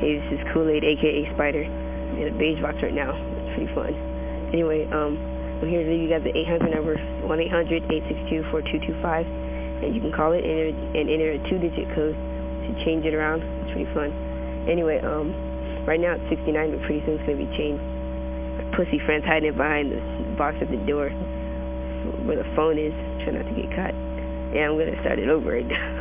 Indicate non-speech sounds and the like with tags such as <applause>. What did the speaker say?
Hey, this is Kool-Aid, aka Spider, in a beige box right now. It's pretty fun. Anyway, um, I'm here to leave you guys the 800 number, 1-800-862-4225, and you can call it and enter, and enter a two-digit code to change it around. It's pretty fun. Anyway, um, right now it's 69, but pretty soon it's going to be changed. My pussy friend's hiding behind the box at the door where the phone is, trying not to get caught. Yeah, I'm going to start it over right <laughs> now.